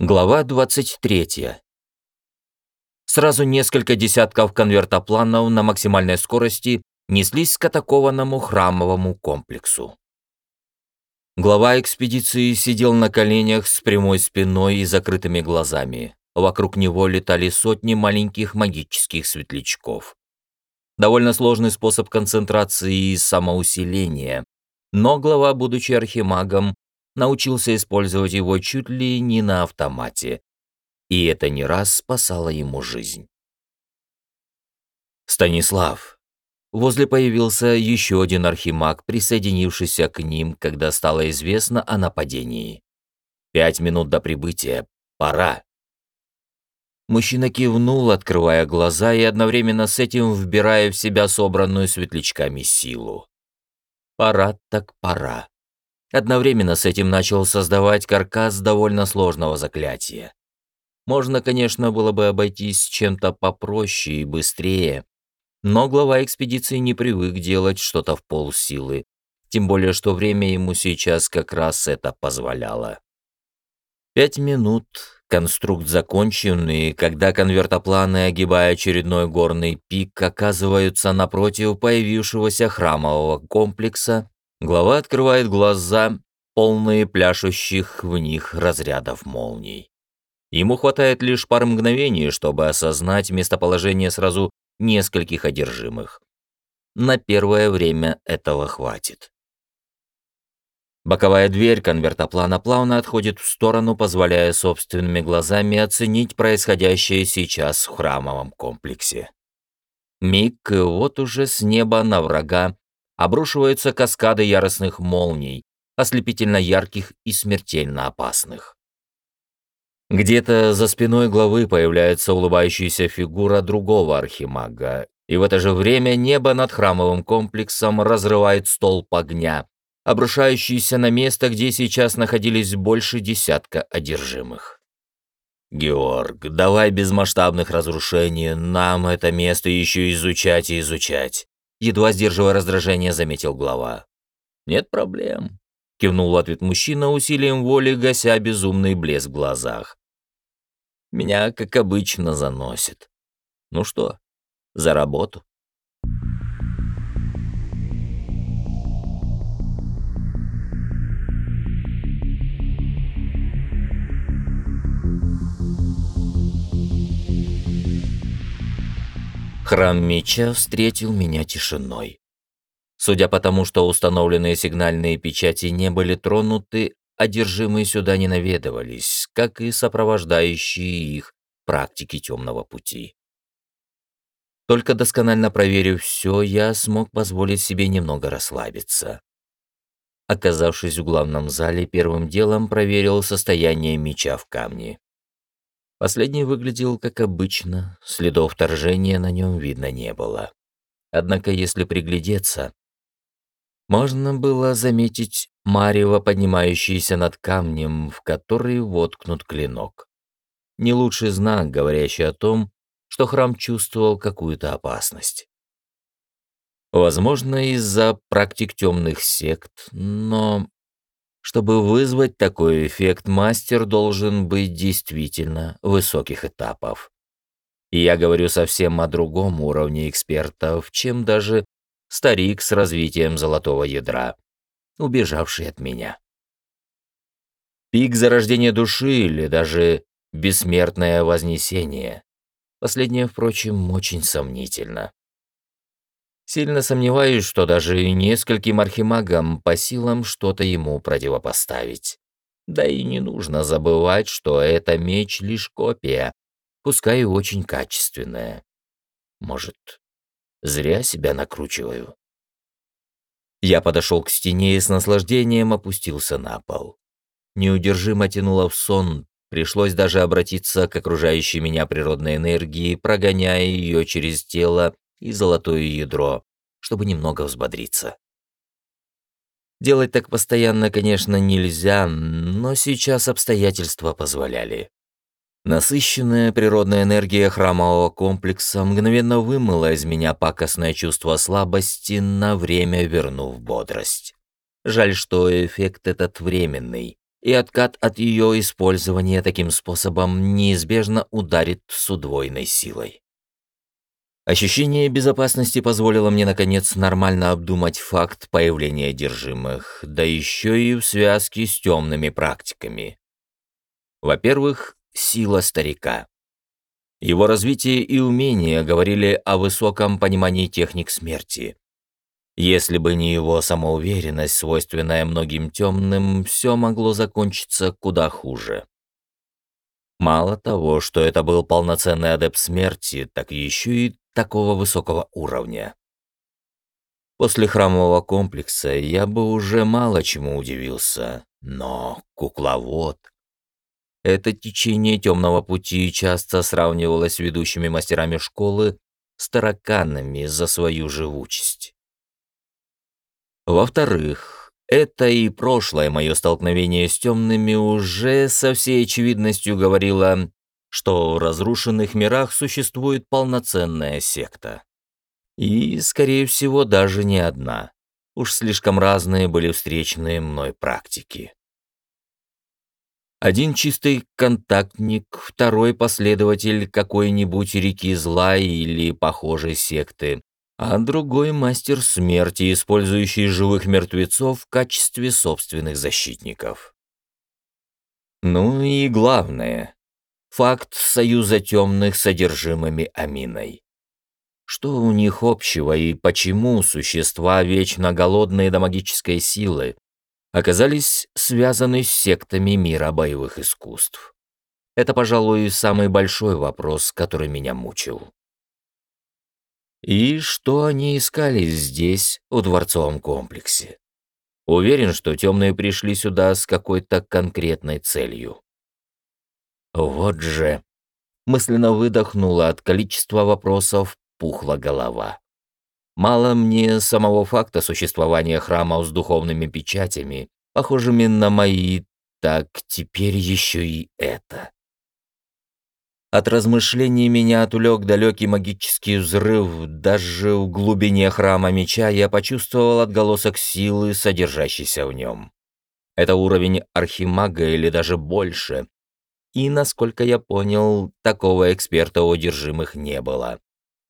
Глава 23. Сразу несколько десятков конвертопланов на максимальной скорости неслись к атакованному храмовому комплексу. Глава экспедиции сидел на коленях с прямой спиной и закрытыми глазами. Вокруг него летали сотни маленьких магических светлячков. Довольно сложный способ концентрации и самоусиления, но глава, будучи архимагом, научился использовать его чуть ли не на автомате, и это не раз спасало ему жизнь. Станислав. Возле появился еще один архимаг, присоединившийся к ним, когда стало известно о нападении. Пять минут до прибытия. Пора. Мужчина кивнул, открывая глаза и одновременно с этим вбирая в себя собранную светлячками силу. Пора так пора. Одновременно с этим начал создавать каркас довольно сложного заклятия. Можно, конечно, было бы обойтись чем-то попроще и быстрее, но глава экспедиции не привык делать что-то в полсилы, тем более что время ему сейчас как раз это позволяло. Пять минут, конструкт закончен, и когда конвертопланы, огибая очередной горный пик, оказываются напротив появившегося храмового комплекса, Глава открывает глаза, полные пляшущих в них разрядов молний. Ему хватает лишь пары мгновений, чтобы осознать местоположение сразу нескольких одержимых. На первое время этого хватит. Боковая дверь конвертоплана плавно отходит в сторону, позволяя собственными глазами оценить происходящее сейчас в храмовом комплексе. Миг, вот уже с неба на врага обрушиваются каскады яростных молний, ослепительно ярких и смертельно опасных. Где-то за спиной главы появляется улыбающаяся фигура другого архимага, и в это же время небо над храмовым комплексом разрывает столб огня, обрушающийся на место, где сейчас находились больше десятка одержимых. «Георг, давай без масштабных разрушений, нам это место еще изучать и изучать едва сдерживая раздражение, заметил глава. «Нет проблем», — кивнул в ответ мужчина, усилием воли гася безумный блеск в глазах. «Меня, как обычно, заносит. Ну что, за работу?» Храм меча встретил меня тишиной. Судя по тому, что установленные сигнальные печати не были тронуты, одержимые сюда не наведывались, как и сопровождающие их практики темного пути. Только досконально проверив все, я смог позволить себе немного расслабиться. Оказавшись в главном зале, первым делом проверил состояние меча в камне. Последний выглядел как обычно, следов вторжения на нем видно не было. Однако, если приглядеться, можно было заметить марево, поднимающееся над камнем, в который воткнут клинок. Не лучший знак, говорящий о том, что храм чувствовал какую-то опасность. Возможно, из-за практик темных сект, но чтобы вызвать такой эффект, мастер должен быть действительно высоких этапов. И я говорю совсем о другом уровне экспертов, чем даже старик с развитием золотого ядра, убежавший от меня. Пик зарождения души или даже бессмертное вознесение. Последнее, впрочем, очень сомнительно. Сильно сомневаюсь, что даже нескольким архимагам по силам что-то ему противопоставить. Да и не нужно забывать, что это меч лишь копия, пускай и очень качественная. Может, зря себя накручиваю. Я подошел к стене и с наслаждением опустился на пол. Неудержимо тянуло в сон, пришлось даже обратиться к окружающей меня природной энергии, прогоняя ее через тело и золотое ядро, чтобы немного взбодриться. Делать так постоянно, конечно, нельзя, но сейчас обстоятельства позволяли. Насыщенная природная энергия храмового комплекса мгновенно вымыла из меня пакостное чувство слабости, на время вернув бодрость. Жаль, что эффект этот временный, и откат от ее использования таким способом неизбежно ударит с удвоенной силой. Ощущение безопасности позволило мне, наконец, нормально обдумать факт появления одержимых, да еще и в связке с темными практиками. Во-первых, сила старика. Его развитие и умения говорили о высоком понимании техник смерти. Если бы не его самоуверенность, свойственная многим темным, все могло закончиться куда хуже. Мало того, что это был полноценный адепт смерти, так еще и такого высокого уровня. После храмового комплекса я бы уже мало чему удивился, но кукловод... Это течение темного пути часто сравнивалось с ведущими мастерами школы с тараканами за свою живучесть. Во-вторых, это и прошлое мое столкновение с темными уже со всей очевидностью говорило что в разрушенных мирах существует полноценная секта. И, скорее всего, даже не одна. Уж слишком разные были встречные мной практики. Один чистый контактник, второй последователь какой-нибудь реки зла или похожей секты, а другой мастер смерти, использующий живых мертвецов в качестве собственных защитников. Ну и главное, факт союза темных с содержимыми Аминой. Что у них общего и почему существа, вечно голодные до магической силы, оказались связаны с сектами мира боевых искусств? Это, пожалуй, самый большой вопрос, который меня мучил. И что они искали здесь, в дворцовом комплексе? Уверен, что темные пришли сюда с какой-то конкретной целью. Вот же. Мысленно выдохнула от количества вопросов, пухла голова. Мало мне самого факта существования храма с духовными печатями, похожими на мои, так теперь еще и это. От размышлений меня отвлек далекий магический взрыв. Даже в глубине храма меча я почувствовал отголосок силы, содержащейся в нем. Это уровень архимага или даже больше, и, насколько я понял, такого эксперта у одержимых не было.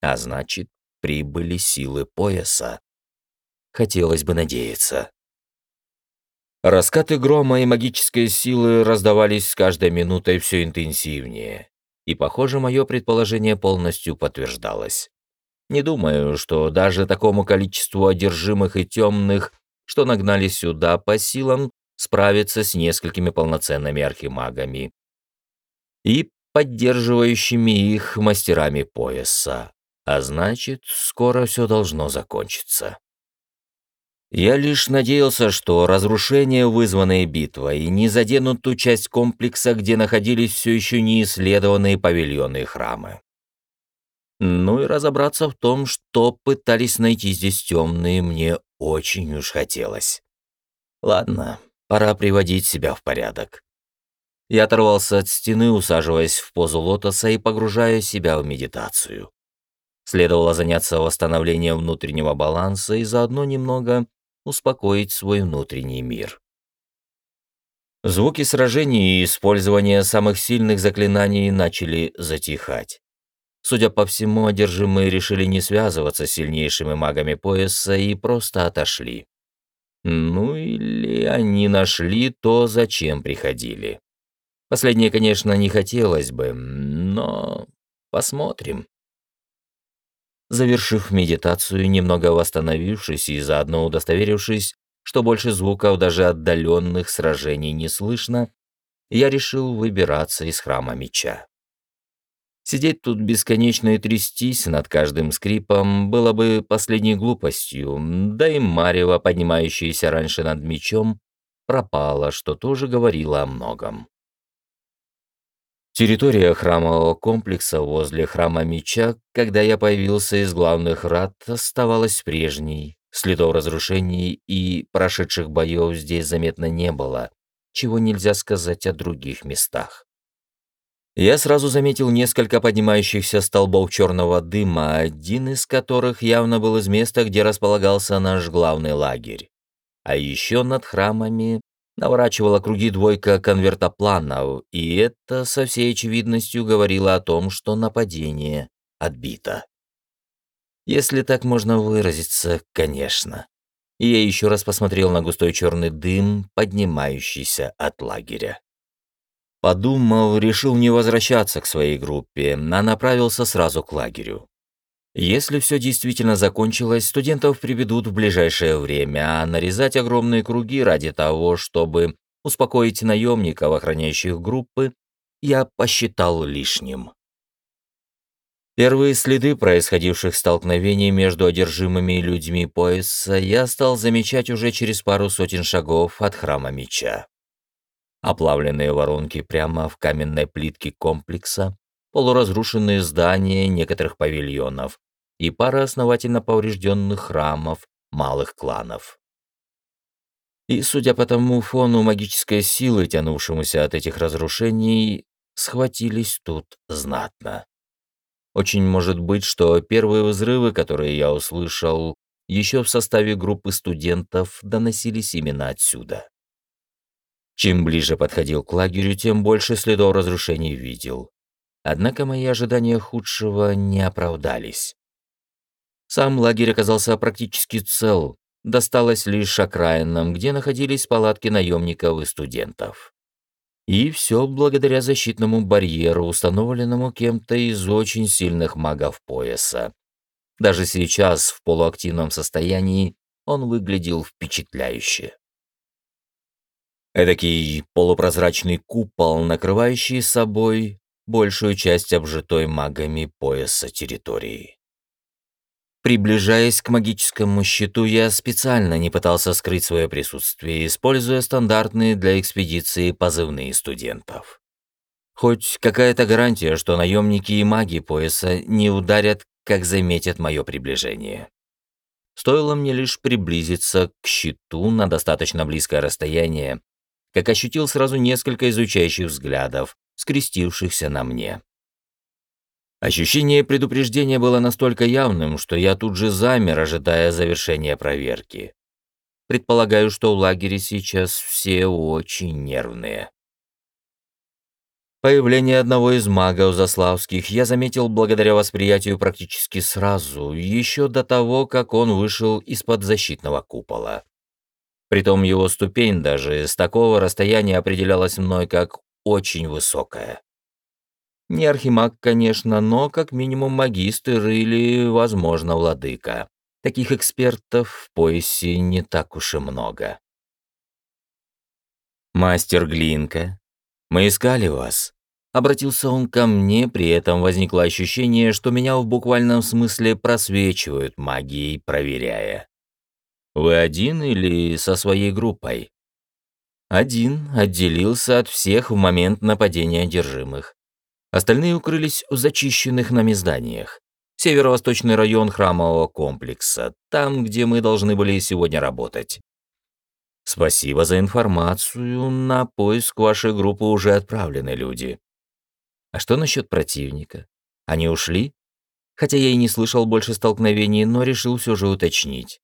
А значит, прибыли силы пояса. Хотелось бы надеяться. Раскаты грома и магической силы раздавались с каждой минутой все интенсивнее. И, похоже, мое предположение полностью подтверждалось. Не думаю, что даже такому количеству одержимых и темных, что нагнали сюда по силам, справиться с несколькими полноценными архимагами, и поддерживающими их мастерами пояса. А значит, скоро все должно закончиться. Я лишь надеялся, что разрушения, вызванные битвой, не заденут ту часть комплекса, где находились все еще не исследованные павильоны и храмы. Ну и разобраться в том, что пытались найти здесь темные, мне очень уж хотелось. Ладно, пора приводить себя в порядок. Я оторвался от стены, усаживаясь в позу лотоса и погружая себя в медитацию. Следовало заняться восстановлением внутреннего баланса и заодно немного успокоить свой внутренний мир. Звуки сражений и использования самых сильных заклинаний начали затихать. Судя по всему, одержимые решили не связываться с сильнейшими магами пояса и просто отошли. Ну или они нашли то, зачем приходили. Последнее, конечно, не хотелось бы, но посмотрим. Завершив медитацию, немного восстановившись и заодно удостоверившись, что больше звуков даже отдаленных сражений не слышно, я решил выбираться из храма меча. Сидеть тут бесконечно и трястись над каждым скрипом было бы последней глупостью, да и Марева, поднимающаяся раньше над мечом, пропала, что тоже говорило о многом. Территория храмового комплекса возле храма меча, когда я появился из главных врат, оставалась прежней. Следов разрушений и прошедших боев здесь заметно не было, чего нельзя сказать о других местах. Я сразу заметил несколько поднимающихся столбов черного дыма, один из которых явно был из места, где располагался наш главный лагерь. А еще над храмами Наворачивала круги двойка конвертопланов, и это со всей очевидностью говорило о том, что нападение отбито. Если так можно выразиться, конечно. И я еще раз посмотрел на густой черный дым, поднимающийся от лагеря. Подумав, решил не возвращаться к своей группе, а направился сразу к лагерю. Если все действительно закончилось, студентов приведут в ближайшее время, а нарезать огромные круги ради того, чтобы успокоить наемников, охраняющих группы, я посчитал лишним. Первые следы происходивших столкновений между одержимыми людьми пояса я стал замечать уже через пару сотен шагов от храма меча оплавленные воронки прямо в каменной плитке комплекса, полуразрушенные здания некоторых павильонов и пара основательно поврежденных храмов малых кланов. И, судя по тому фону магической силы, тянувшемуся от этих разрушений, схватились тут знатно. Очень может быть, что первые взрывы, которые я услышал, еще в составе группы студентов доносились именно отсюда. Чем ближе подходил к лагерю, тем больше следов разрушений видел. Однако мои ожидания худшего не оправдались. Сам лагерь оказался практически цел, досталось лишь окраинам, где находились палатки наемников и студентов. И все благодаря защитному барьеру, установленному кем-то из очень сильных магов пояса. Даже сейчас, в полуактивном состоянии, он выглядел впечатляюще. Эдакий полупрозрачный купол, накрывающий собой большую часть обжитой магами пояса территории. Приближаясь к магическому щиту, я специально не пытался скрыть свое присутствие, используя стандартные для экспедиции позывные студентов. Хоть какая-то гарантия, что наемники и маги пояса не ударят, как заметят мое приближение. Стоило мне лишь приблизиться к щиту на достаточно близкое расстояние, как ощутил сразу несколько изучающих взглядов, скрестившихся на мне. Ощущение предупреждения было настолько явным, что я тут же замер, ожидая завершения проверки. Предполагаю, что в лагере сейчас все очень нервные. Появление одного из магов заславских я заметил благодаря восприятию практически сразу, еще до того, как он вышел из-под защитного купола. Притом его ступень даже с такого расстояния определялась мной как очень высокая. Не архимаг, конечно, но как минимум магистр или, возможно, владыка. Таких экспертов в поясе не так уж и много. «Мастер Глинка, мы искали вас», Обратился он ко мне, при этом возникло ощущение, что меня в буквальном смысле просвечивают магией, проверяя. Вы один или со своей группой? Один отделился от всех в момент нападения одержимых. Остальные укрылись в зачищенных нами зданиях. Северо-восточный район храмового комплекса, там, где мы должны были сегодня работать. Спасибо за информацию. На поиск вашей группы уже отправлены люди. А что насчет противника? Они ушли? Хотя я и не слышал больше столкновений, но решил все же уточнить.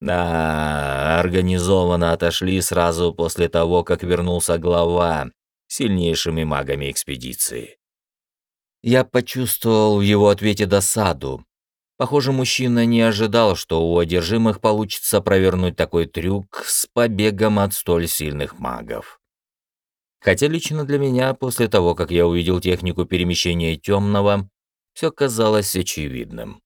Да, организованно отошли сразу после того, как вернулся глава сильнейшими магами экспедиции. Я почувствовал в его ответе досаду. Похоже, мужчина не ожидал, что у одержимых получится провернуть такой трюк с побегом от столь сильных магов. Хотя лично для меня, после того, как я увидел технику перемещения темного, все казалось очевидным.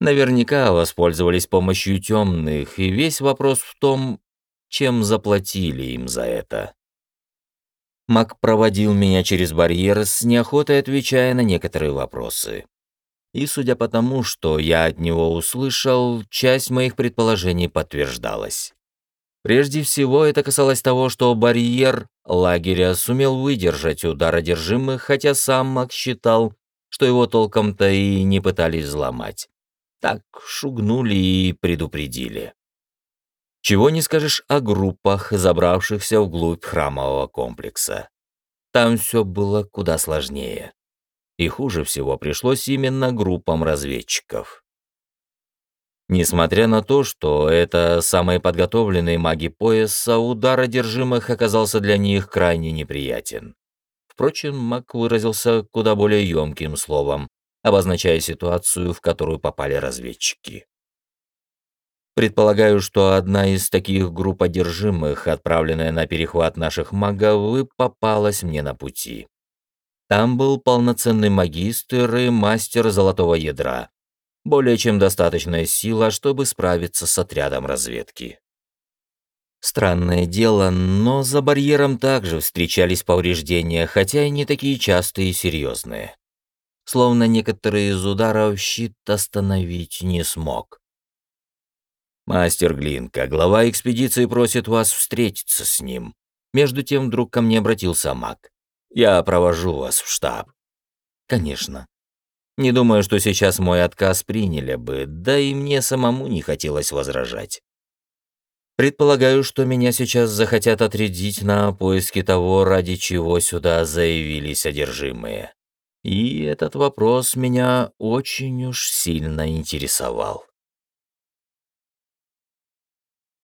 Наверняка воспользовались помощью темных, и весь вопрос в том, чем заплатили им за это. Мак проводил меня через барьер с неохотой отвечая на некоторые вопросы. И судя по тому, что я от него услышал, часть моих предположений подтверждалась. Прежде всего, это касалось того, что барьер лагеря сумел выдержать удар одержимых, хотя сам Мак считал, что его толком-то и не пытались взломать так шугнули и предупредили. Чего не скажешь о группах, забравшихся вглубь храмового комплекса. Там все было куда сложнее. И хуже всего пришлось именно группам разведчиков. Несмотря на то, что это самые подготовленные маги пояса, удар одержимых оказался для них крайне неприятен. Впрочем, маг выразился куда более емким словом, обозначая ситуацию, в которую попали разведчики. Предполагаю, что одна из таких групп одержимых, отправленная на перехват наших магов, попалась мне на пути. Там был полноценный магистр и мастер золотого ядра. Более чем достаточная сила, чтобы справиться с отрядом разведки. Странное дело, но за барьером также встречались повреждения, хотя и не такие частые и серьезные. Словно некоторые из ударов щит остановить не смог. «Мастер Глинка, глава экспедиции просит вас встретиться с ним». Между тем вдруг ко мне обратился маг. «Я провожу вас в штаб». «Конечно». Не думаю, что сейчас мой отказ приняли бы, да и мне самому не хотелось возражать. Предполагаю, что меня сейчас захотят отрядить на поиски того, ради чего сюда заявились одержимые. И этот вопрос меня очень уж сильно интересовал.